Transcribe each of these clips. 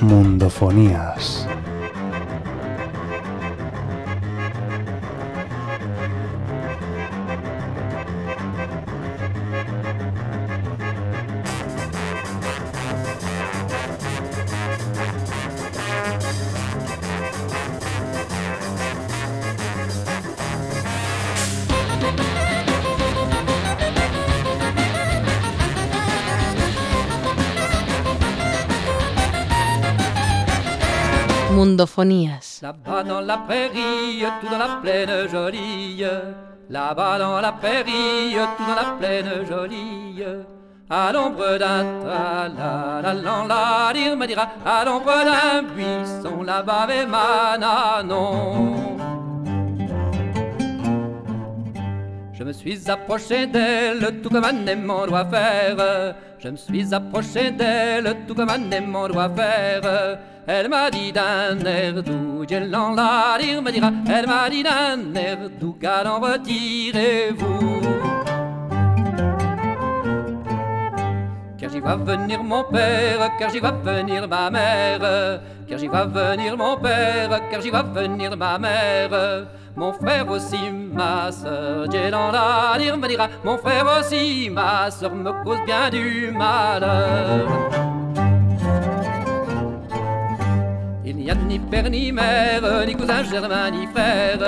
Mundofonías. Là-bas dans la prairie, tout dans la plaine jolie. Là-bas dans la prairie, tout dans la plaine jolie. À l'ombre d'un la la la me dira à l'ombre d'un buisson là-bas avec Mananon. Je me suis approché d'elle tout comme un aimant doit faire. Je me suis approché d'elle tout comme un aimant doit faire. Elle m'a dit d'un air doux, Djellan la me dira, elle m'a dit d'un air doux, galant retirez-vous. Car j'y vois venir mon père, car j'y vois venir ma mère, car j'y vois venir mon père, car j'y vois venir ma mère. Mon frère aussi, ma soeur, Djellan la me dira, mon frère aussi, ma soeur me cause bien du malheur. N'y a ni père ni mère, ni cousin germain ni frère.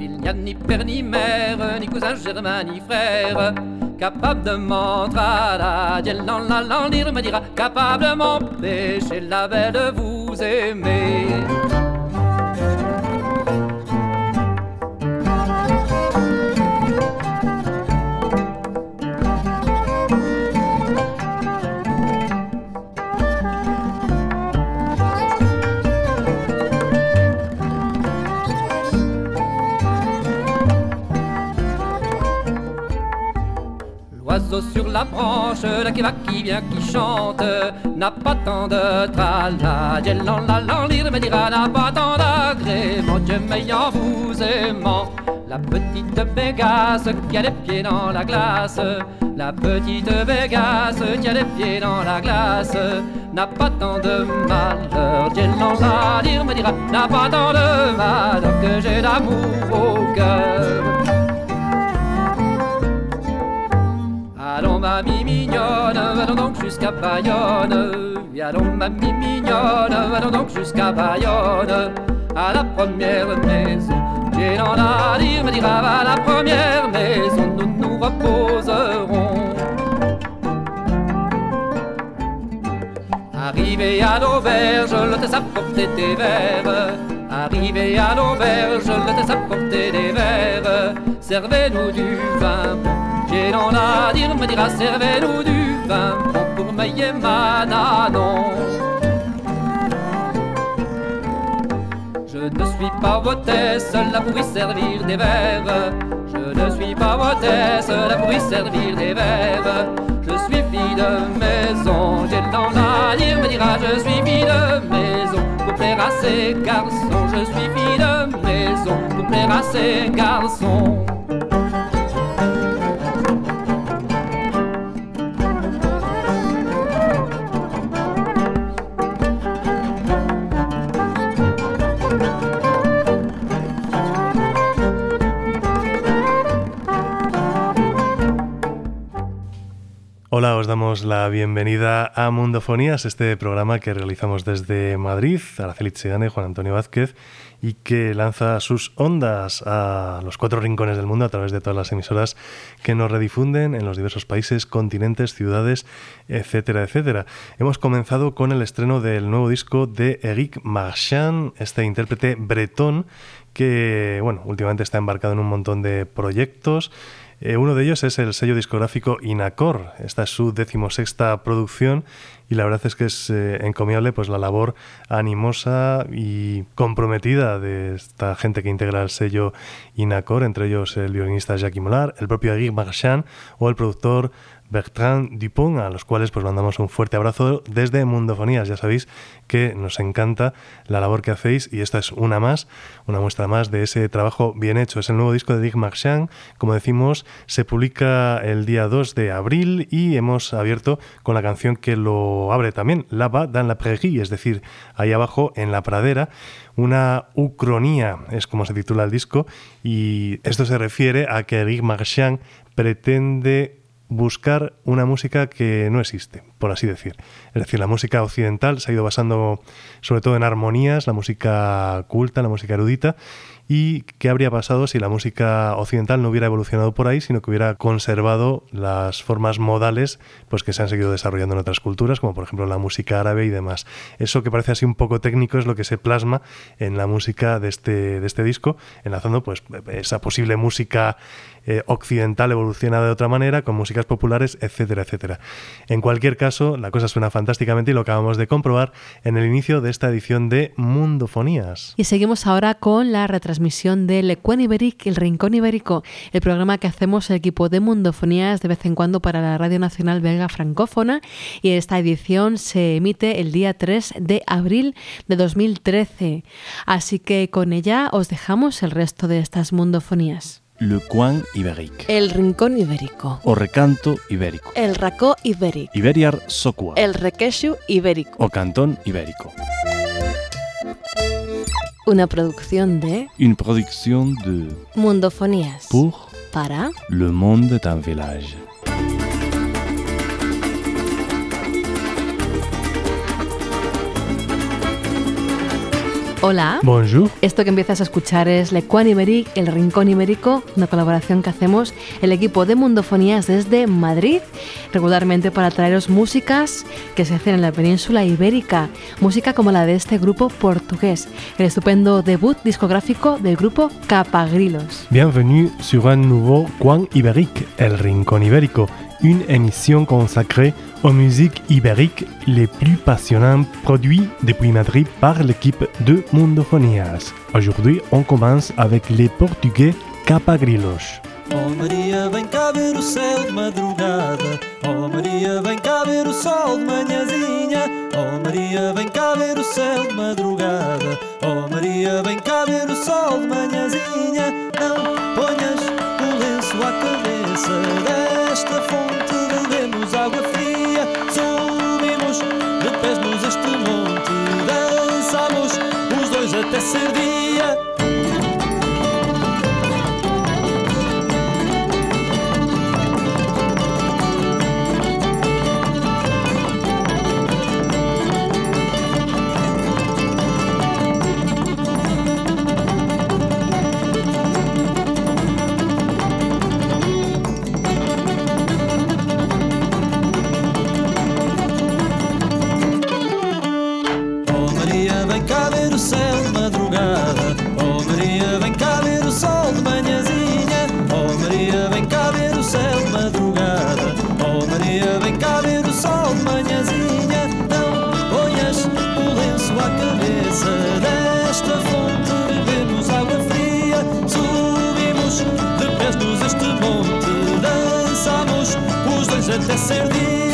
Il n'y a ni père ni mère, ni cousin germain ni frère. Capable de m'entrer la la la lire me dira, capable de m'empêcher la belle de vous aimer. Sur la branche, la qui va, qui vient, qui chante, n'a pas tant de trala, la la lire me dira, n'a pas tant d'agrément, Dieu m'ayant vous aimant. La petite Bégasse qui a les pieds dans la glace, la petite Bégasse qui a les pieds dans la glace, n'a pas tant de malheur, Dieu la lire me dira, n'a pas tant de malheur que j'ai d'amour au cœur. Mamie mignonne, allons donc jusqu'à Bayonne. Allons mamie mignonne, allons donc jusqu'à Bayonne. À la première maison, j'ai dans la dire me dira à la première maison, nous nous reposerons. Arrivé à l'auberge, l'hôtesse a porté des verres. Arrivé à l'auberge, l'hôtesse a porté des verres. Servez-nous du vin. J'ai dans la dire me dira servez-nous du vin pour mailler ma nanon. Je ne suis pas hôtesse là pour y servir des verres. Je ne suis pas hôtesse là pour y servir des verres. Je suis fille de maison. J'ai dans la dire me dira je suis fille de maison pour plaire à ces garçons. Je suis fille de maison pour plaire à ces garçons. Hola, os damos la bienvenida a Mundofonías, este programa que realizamos desde Madrid, Araceli Chegane, Juan Antonio Vázquez, y que lanza sus ondas a los cuatro rincones del mundo a través de todas las emisoras que nos redifunden en los diversos países, continentes, ciudades, etcétera, etcétera. Hemos comenzado con el estreno del nuevo disco de Eric Marchand, este intérprete bretón que, bueno, últimamente está embarcado en un montón de proyectos. Eh, uno de ellos es el sello discográfico Inacor. Esta es su decimosexta producción y la verdad es que es eh, encomiable pues la labor animosa y comprometida de esta gente que integra el sello Inacor, entre ellos el violinista Jackie Molar, el propio Guy Marchand o el productor Bertrand Dupont, a los cuales pues mandamos un fuerte abrazo desde Mundofonías. Ya sabéis que nos encanta la labor que hacéis y esta es una más, una muestra más de ese trabajo bien hecho. Es el nuevo disco de Dick Marchand, como decimos, se publica el día 2 de abril y hemos abierto con la canción que lo abre también, Lava dans la prairie, es decir, ahí abajo en la pradera, una ucronía, es como se titula el disco, y esto se refiere a que Dick Marchand pretende buscar una música que no existe, por así decir. Es decir, la música occidental se ha ido basando sobre todo en armonías, la música culta, la música erudita, y qué habría pasado si la música occidental no hubiera evolucionado por ahí, sino que hubiera conservado las formas modales pues, que se han seguido desarrollando en otras culturas, como por ejemplo la música árabe y demás. Eso que parece así un poco técnico es lo que se plasma en la música de este, de este disco, enlazando pues, esa posible música eh, occidental evolucionada de otra manera, con músicas populares, etcétera, etcétera. En cualquier caso, la cosa suena fantásticamente y lo acabamos de comprobar en el inicio de esta edición de Mundofonías. Y seguimos ahora con la retransmisión de Le Coin Ibérique, el Rincón Ibérico, el programa que hacemos el equipo de Mundofonías de vez en cuando para la Radio Nacional Belga Francófona y esta edición se emite el día 3 de abril de 2013. Así que con ella os dejamos el resto de estas Mundofonías. Le coin ibérique. El rincón ibérico. O recanto ibérico. El racó ibérico. Iberiar socua. El requeshu ibérico. O cantón ibérico. Una producción de Une production de Mundofonías. pour Para le monde d'un village. Hola. Bonjour. Esto que empiezas a escuchar es Le Coin Ibérique, el Rincón Ibérico, una colaboración que hacemos el equipo de Mundofonías desde Madrid, regularmente para traeros músicas que se hacen en la península ibérica, música como la de este grupo portugués, el estupendo debut discográfico del grupo Capagrilos. Bienvenue sur un nouveau coin ibérique, El Rincón Ibérico, une émission consacrée aux musiques ibériques les plus passionnantes produites depuis Madrid par l'équipe de Mundofonias. Aujourd'hui, on commence avec les Portugais Capagrilos. Oh Maria, vem cá ver o céu de madrugada. Oh Maria, vem cá ver o sol de manhãzinha. Oh Maria, vem cá ver o céu de madrugada. Oh Maria, vem cá ver o sol de manhãzinha. Não ponhas o lenço à cabeça. Desta fonte bebemos água fria. Subimos de pés nos este monte. Dançamos os dois até ser dia. Dia.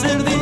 Ser.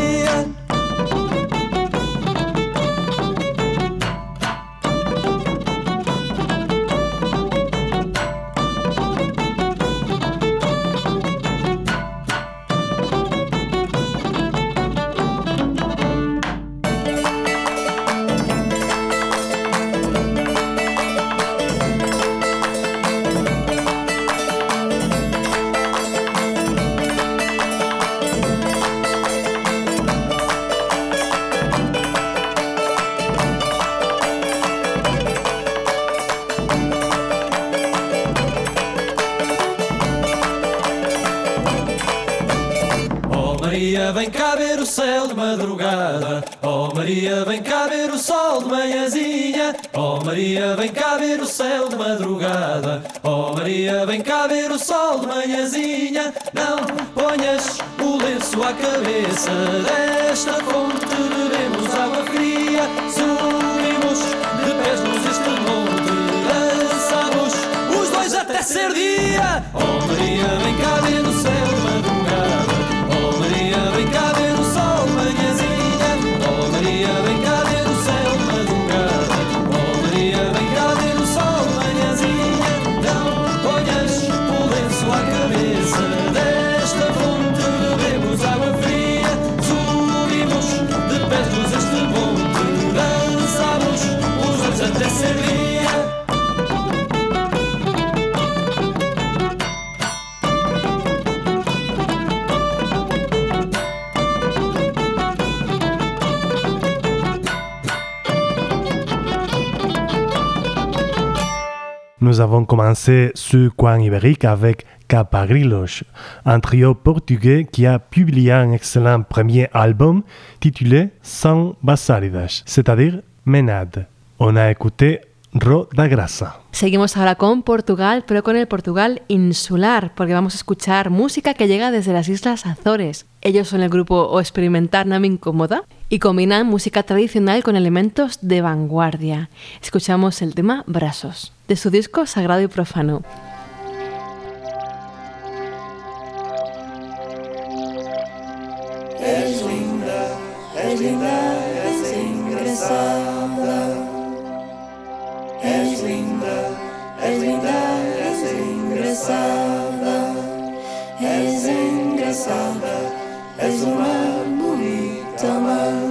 Maria, vem cá ver o céu de madrugada. Oh Maria, vem cá ver o sol de manhãzinha. Não ponhas o lenço à cabeça. Desta fonte bebemos água fria. Subimos de pés nos este monte. Dançamos os dois até ser dia. Oh Maria, vem cá ver Nous avons commencé ce coin ibérique avec Capagrilos, un trio portugais qui a publié un excellent premier album titulé Sans Basalidas, c'est-à-dire Menade. On a écouté Ro da Grasa. Seguimos ahora con Portugal, pero con el Portugal insular, porque vamos a escuchar música que llega desde las Islas Azores. Ellos son el grupo O Experimentar Incomoda y combinan música tradicional con elementos de vanguardia. Escuchamos el tema Brazos, de su disco Sagrado y Profano. És linda, és linda, és engraçada. És linda, és linda, és engraçada. És engraçada, és uma bonita amante.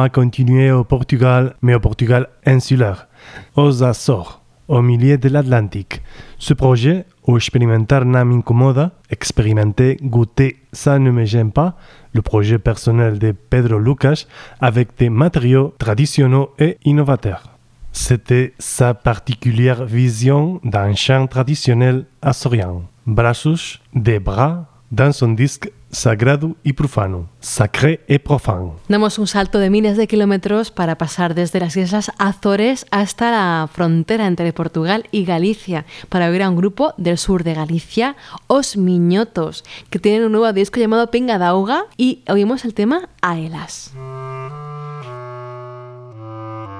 A continué au Portugal, mais au Portugal insulaire, aux Açores, au milieu de l'Atlantique. Ce projet, au expérimentar na m'incomoda, expérimenter, goûter, ça ne me gêne pas, le projet personnel de Pedro Lucas avec des matériaux traditionnels et innovateurs. C'était sa particulière vision d'un chant traditionnel azorien. Brazos de bras dans son disque Sagrado y Profano, Sacré et Profan. Damos un salto de miles de kilómetros para pasar desde las Islas Azores hasta la frontera entre Portugal y Galicia para oír a un grupo del sur de Galicia, Os Miñotos, que tienen un nuevo disco llamado Pinga d'Auga y oímos el tema Aelas.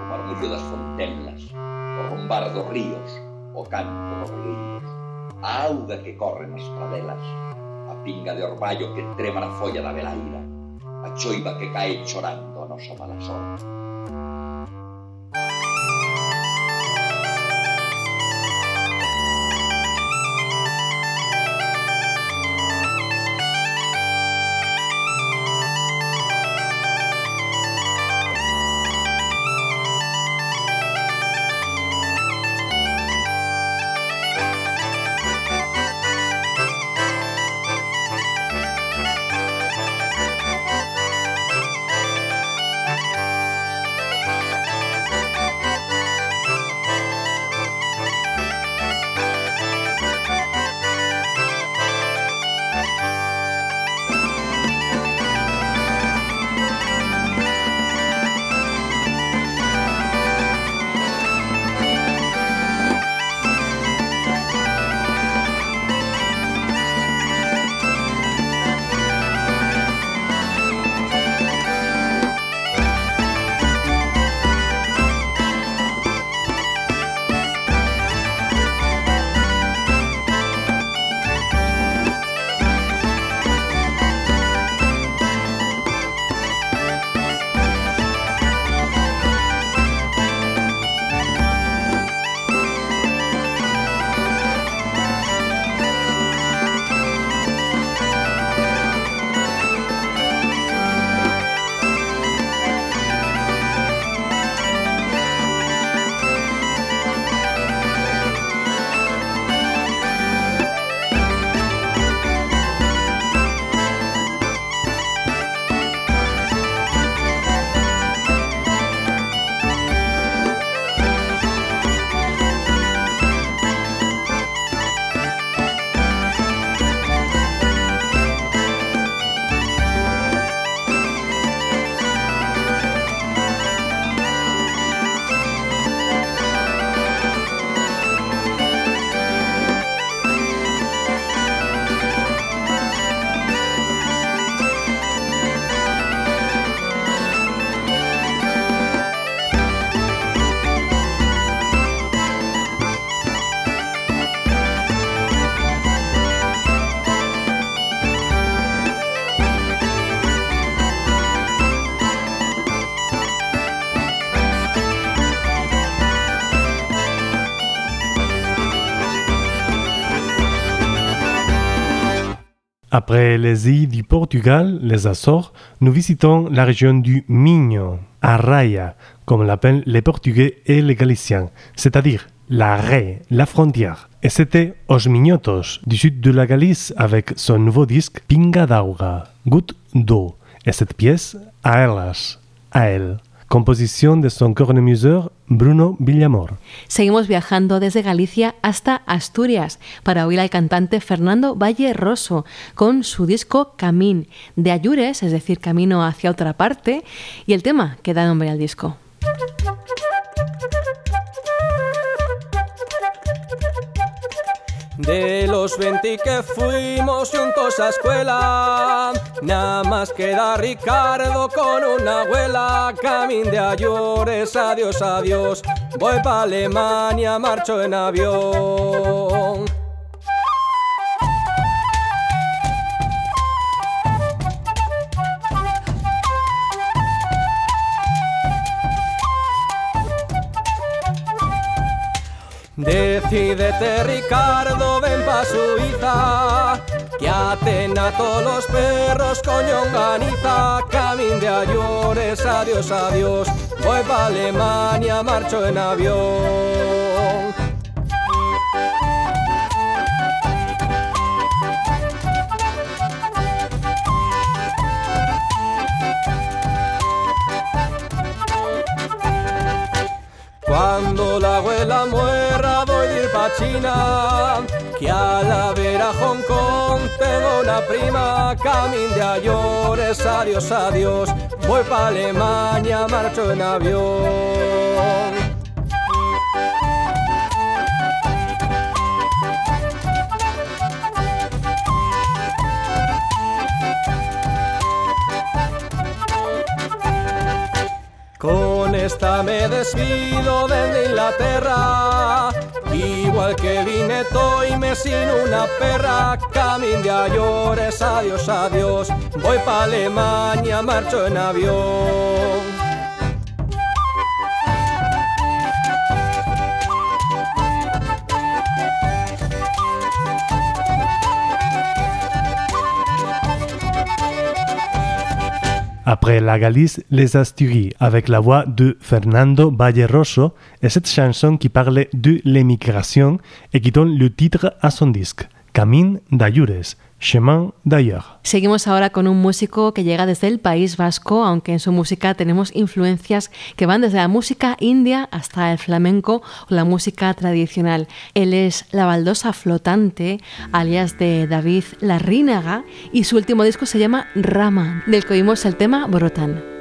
o marmullo das fontenlas, o rombar dos ríos, o canto dos regueiros, a auga que corre nas pradelas, a pinga de orballo que trema na folla da velaira, a choiva que cae chorando a nosa mala sorte. Après les îles du Portugal, les Açores, nous visitons la région du Minho, Arraia, comme l'appellent les Portugais et les Galiciens, c'est-à-dire la raie, la frontière. Et c'était Os Minhotos, du sud de la Galice, avec son nouveau disque Pinga d'Auga, Goutte d'eau, et cette pièce, A Elas, à elle, composition de son cornemuseur Bruno Villamor. Seguimos viajando desde Galicia hasta Asturias para oír al cantante Fernando Valle Rosso con su disco Camín de Ayures, es decir, camino hacia otra parte, y el tema que da nombre al disco. De los 20 que fuimos juntos a escuela, nada más queda Ricardo con una abuela. Camín de Ayores, adiós, adiós. Voy pa' Alemania, marcho en avión. Decídete Ricardo, ven pa' Suiza Que aten a todos los perros con longaniza Camín de Ayores, adiós, adiós. Voy pa' Alemania, marcho en avión. La abuela ir pa' China Que a la ver a Hong Kong tengo una prima Camin de ayores, adiós, adiós. Voy pa' Alemania, marcho en avión Me despido desde Inglaterra. Igual que vine toy me sin una perra. Camin de ayores, adiós, adiós. Voy pa' Alemania, marcho en avión Après la Galice, les Asturies, avec la voix de Fernando Rosso, et cette chanson qui parlait de l'émigration et qui donne le titre à son disque, Camine d'Ayures, Chemin d'ailleurs. Seguimos ahora con un músico que llega desde el País Vasco, aunque en su música tenemos influencias que van desde la música india hasta el flamenco o la música tradicional. Él es La Baldosa Flotante, alias de David Larrínaga, y su último disco se llama Rama, del que oímos el tema Brotan.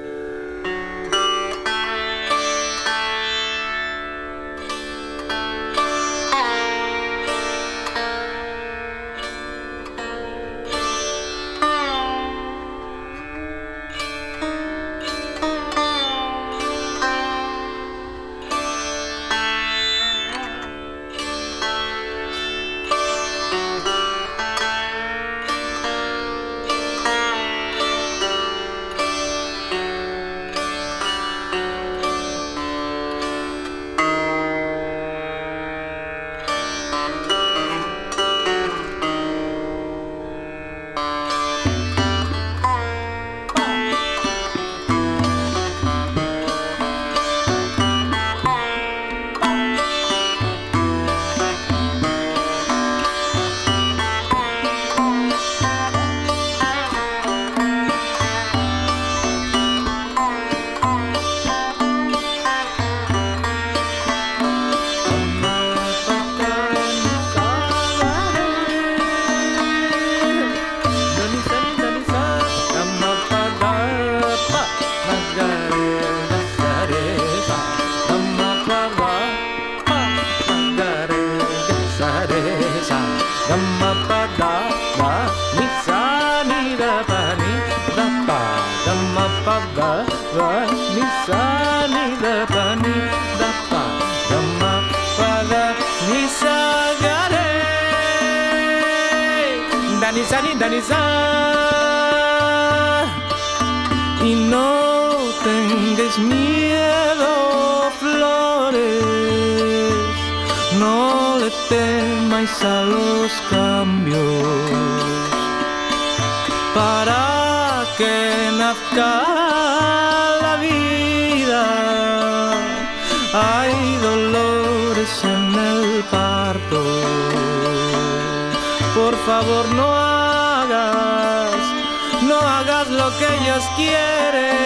Hagas lo que ellos quieren.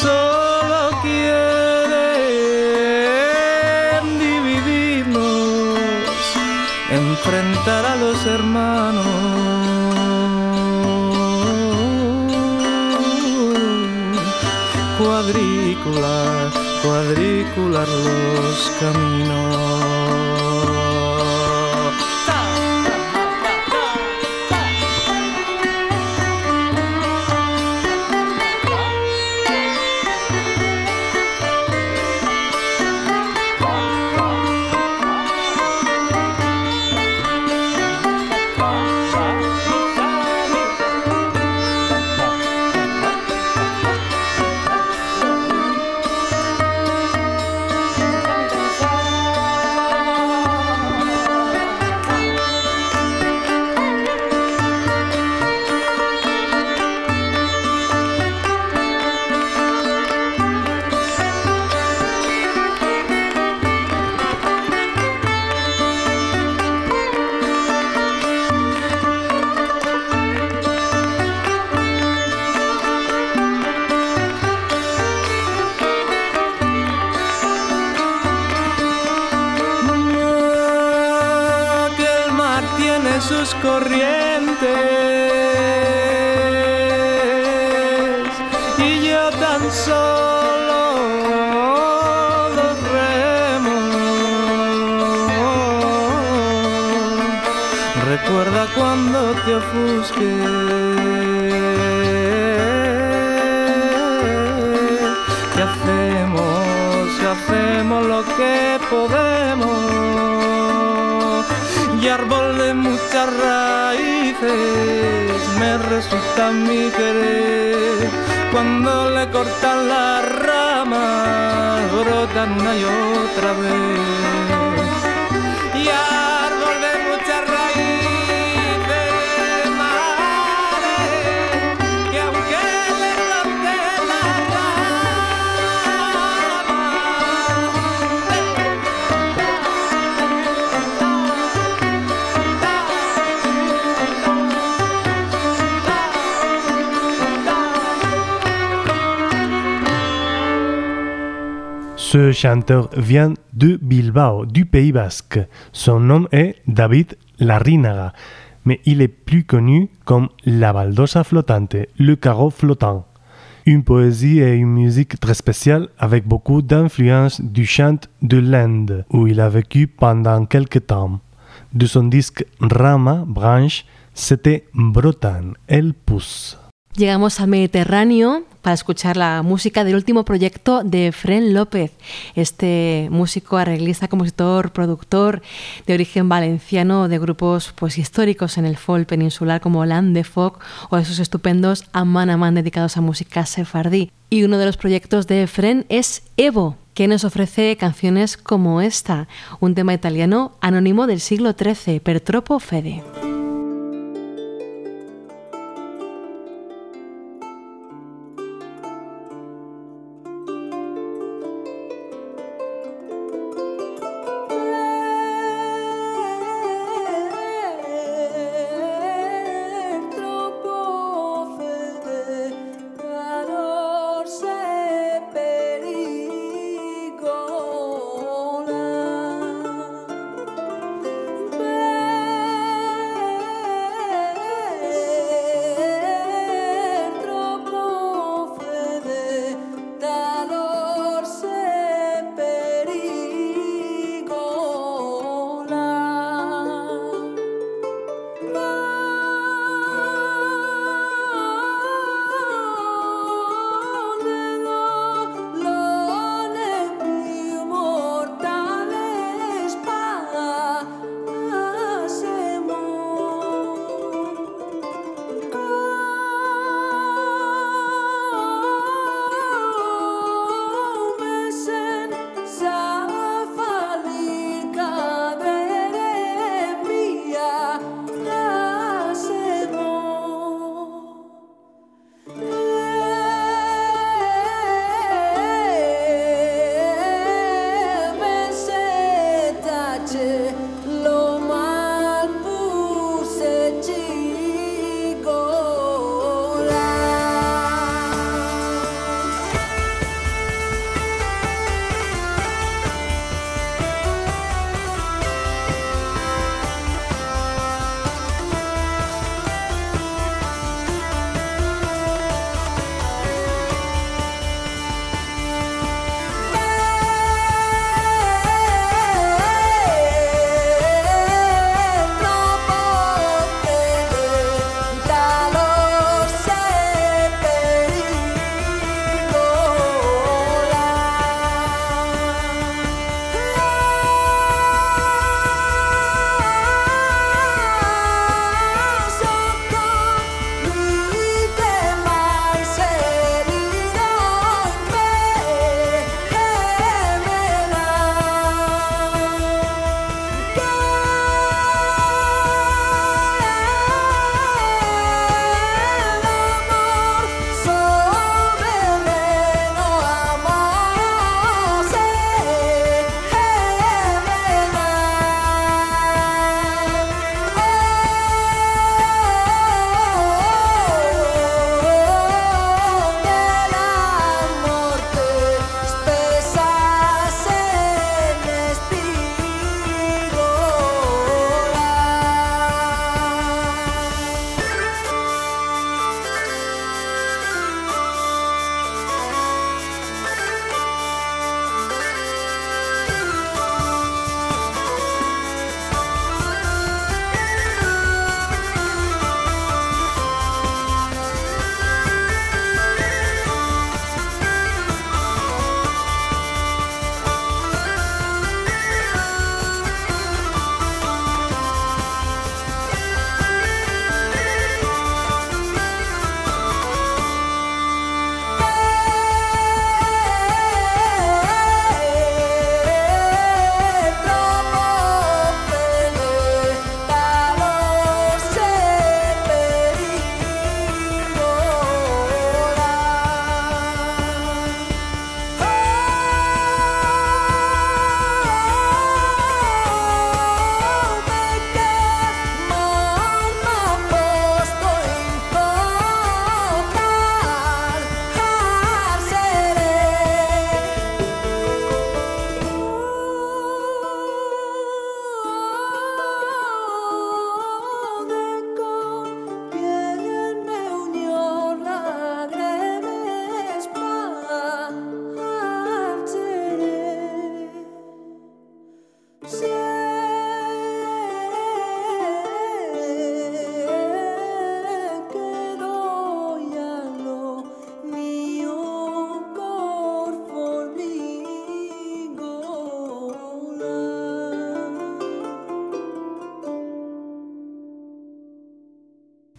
Solo quieren dividirnos, enfrentar a los hermanos. Cuadrícula, cuadrícular los caminos. Solo dos remos. Recuerda cuando te ofusqué. ¿Qué hacemos? ¿Qué hacemos lo que podemos? Y árbol de muchas raíces me resulta mi querer. Cuando le cortan las ramas, brotan una y otra vez. Ce chanteur vient de Bilbao, du Pays Basque. Son nom est David Larrinaga, mais il est plus connu comme La Baldosa Flottante, le carreau flottant. Une poésie et une musique très spéciale avec beaucoup d'influence du chant de l'Inde, où il a vécu pendant quelques temps. De son disque Rama, branche, c'était Brotan, el Pousse. Llegamos al Mediterráneo para escuchar la música del último proyecto de Fren López, este músico, arreglista, compositor, productor de origen valenciano de grupos pues, históricos en el folk peninsular como Land de Folk o esos estupendos Aman Aman dedicados a música sefardí. Y uno de los proyectos de Fren es Evo, que nos ofrece canciones como esta, un tema italiano anónimo del siglo XIII, Per troppo fede.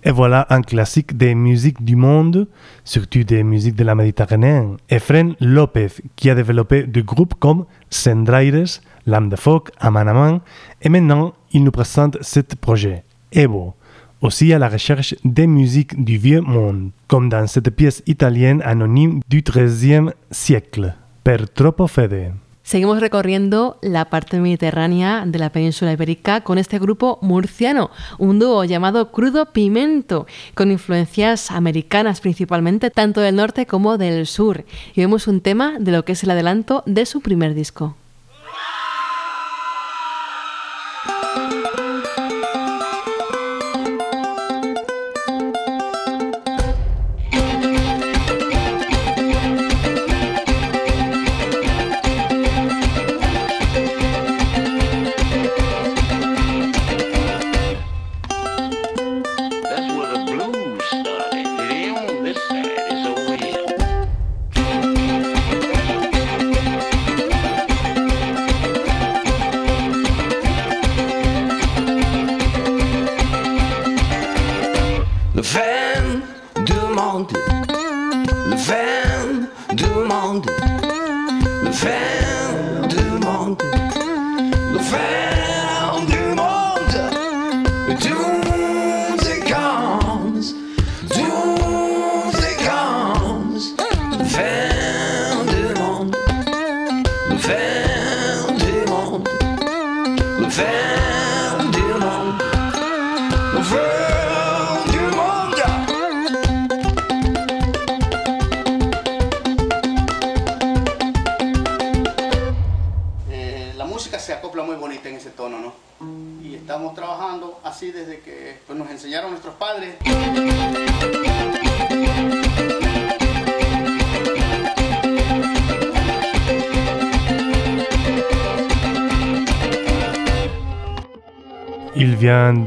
Et voilà un classique des musiques du monde, surtout des musiques de la Méditerranée. Efren López, qui a développé des groupes comme Sendraires, L'âme de Phoque, Amanaman, et maintenant il nous présente ce projet, Evo, aussi à la recherche des musiques du vieux monde, comme dans cette pièce italienne anonyme du XIIIe siècle, Per troppo fede. Seguimos recorriendo la parte mediterránea de la península ibérica con este grupo murciano, un dúo llamado Crudo Pimento, con influencias americanas principalmente, tanto del norte como del sur. Y vemos un tema de lo que es el adelanto de su primer disco.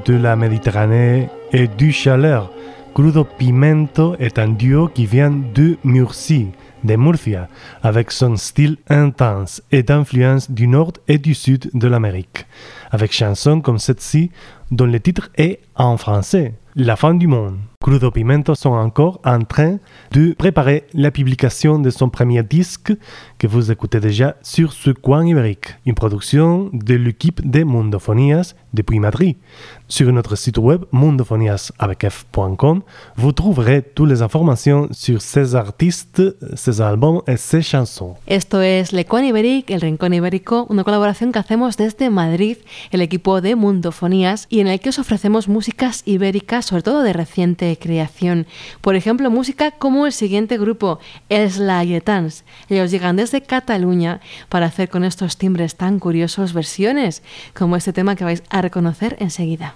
De la Méditerranée et du Chaleur. Crudo Pimento est un duo qui vient de Murcie, de Murcia, avec son style intense et d'influence du nord et du sud de l'Amérique, avec chansons comme celle-ci dont le titre est en français, La fin du monde. Crudo Pimento sont encore en train de préparer la publication de son premier disque que vous écoutez déjà sur ce coin ibérique, une production de l'équipe de Mundofonias depuis Madrid. Sur notre site web mundofonias.com, vous trouverez toutes les informations sur ces artistes, ces albums et ces chansons. Esto es Lecuán Iberic, el Rincón Ibérico, una colaboración que hacemos desde Madrid, el equipo de Mundofonías, y en el que os ofrecemos músicas ibéricas, sobre todo de reciente creación. Por ejemplo, música como el siguiente grupo, Els Laietans. Ellos llegan desde Cataluña para hacer con estos timbres tan curiosos versiones, como este tema que vais a reconocer enseguida.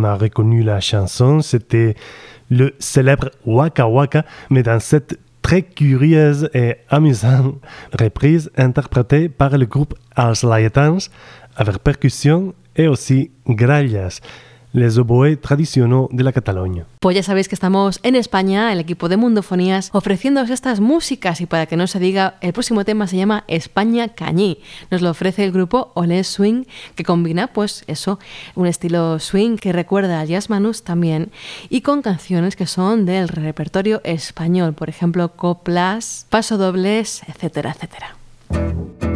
Monde a reconnu la chanson. C'était le célèbre Waka Waka, mais dans cette très curieuse et amusante reprise interprétée par le groupe Als Layetans avec percussion et aussi grallas, les oboés tradicionaux de la Catalogne. Pues ya sabéis que estamos en España, el equipo de Mundofonías, ofreciéndoos estas músicas y para que no se diga, el próximo tema se llama España Cañí. Nos lo ofrece el grupo Olé Swing, que combina, pues eso, un estilo swing que recuerda al jazz manus también y con canciones que son del repertorio español, por ejemplo, coplas, pasodobles, etcétera, etcétera.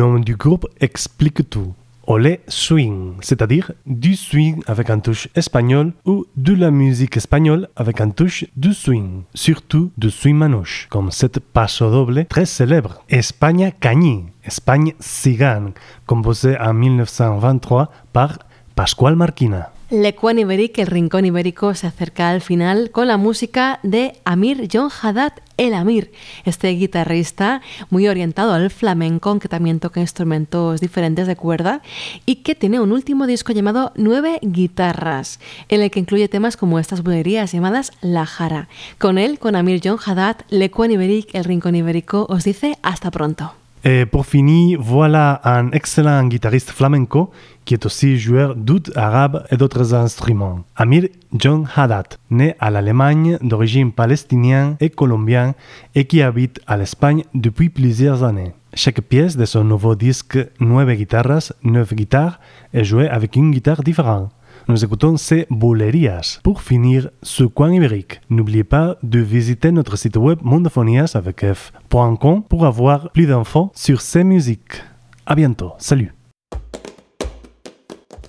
Nom du groupe explique tout. Olé swing, c'est-à-dire du swing avec un touche espagnol ou de la musique espagnole avec un touche de swing, surtout de swing manouche, comme cette passo doble très célèbre, España Cañí, Espagne Cigane, composée en 1923 par Pascual Marquina. Lecuan Iberic, el rincón ibérico, se acerca al final con la música de Amir John Haddad, el Amir, este guitarrista muy orientado al flamenco, que también toca instrumentos diferentes de cuerda y que tiene un último disco llamado Nueve Guitarras, en el que incluye temas como estas bulerías llamadas La Jara. Con él, con Amir John Haddad, Lecuan Iberic, el rincón ibérico, os dice hasta pronto. Et pour finir, voilà un excellent guitariste flamenco qui est aussi joueur d'oud arabe et d'autres instruments. Amir John Haddad, né à l'Allemagne d'origine palestinienne et colombienne et qui habite à l'Espagne depuis plusieurs années. Chaque pièce de son nouveau disque Nueve Guitarras, neuf guitares, est jouée avec une guitare différente. Nous écoutons ces bolerías. Pour finir ce coin ibérique, n'oubliez pas de visiter notre site web mondofonias avec f.com pour avoir plus d'infos sur ces musiques. À bientôt. Salut.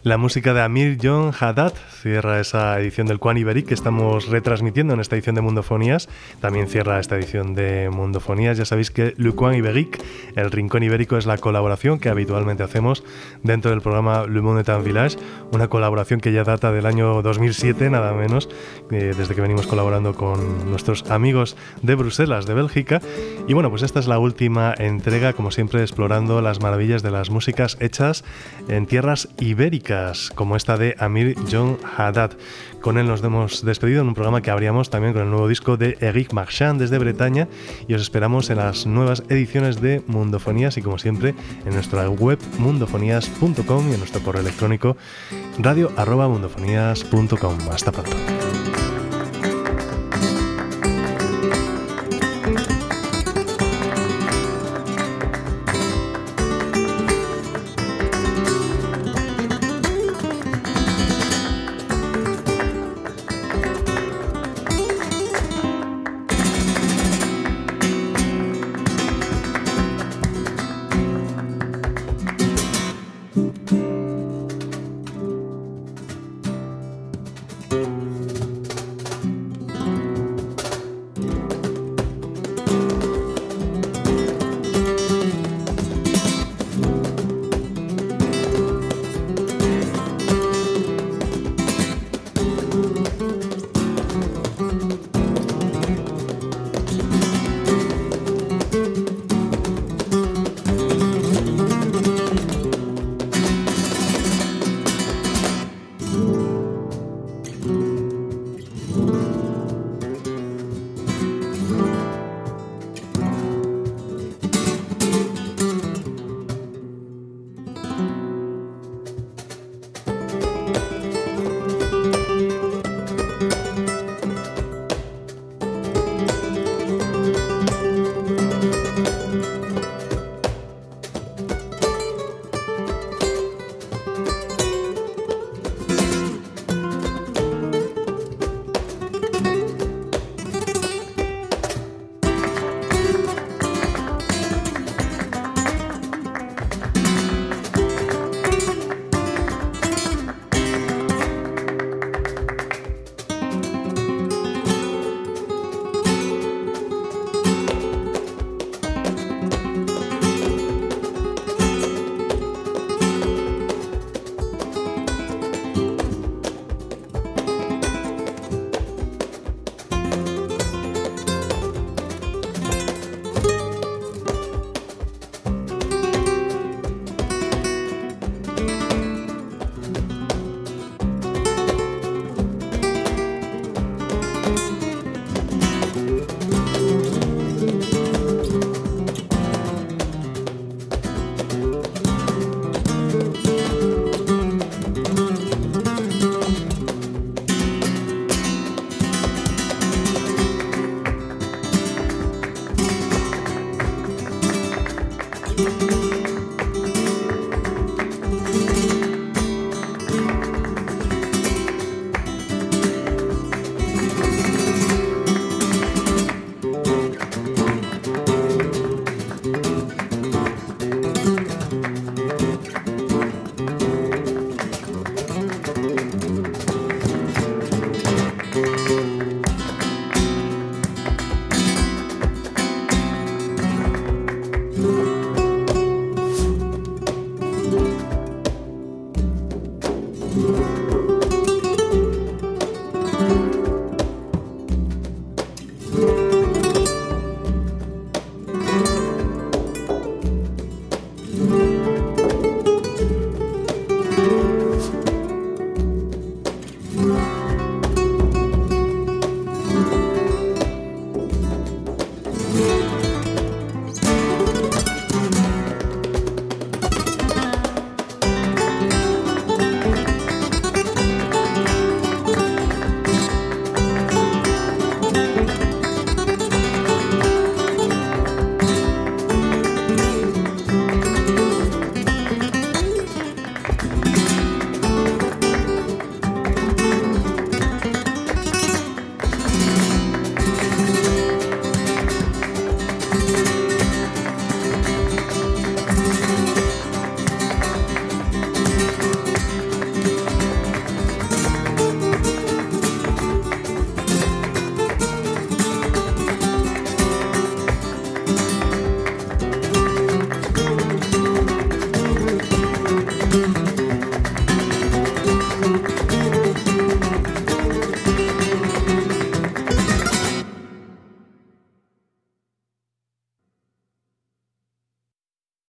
La música de Amir John Haddad cierra esa edición del Quan Iberic que estamos retransmitiendo en esta edición de Mundofonías. También cierra esta edición de Mundofonías. Ya sabéis que Le Quan Iberic, el Rincón Ibérico, es la colaboración que habitualmente hacemos dentro del programa Le Monde un Village. Una colaboración que ya data del año 2007, nada menos, eh, desde que venimos colaborando con nuestros amigos de Bruselas, de Bélgica. Y bueno, pues esta es la última entrega, como siempre, explorando las maravillas de las músicas hechas en tierras ibéricas como esta de Amir John Haddad. Con él nos hemos despedido en un programa que abríamos también con el nuevo disco de Eric Marchand desde Bretaña y os esperamos en las nuevas ediciones de Mundofonías y como siempre en nuestra web mundofonías.com y en nuestro correo electrónico radio@mundofonías.com. Hasta pronto.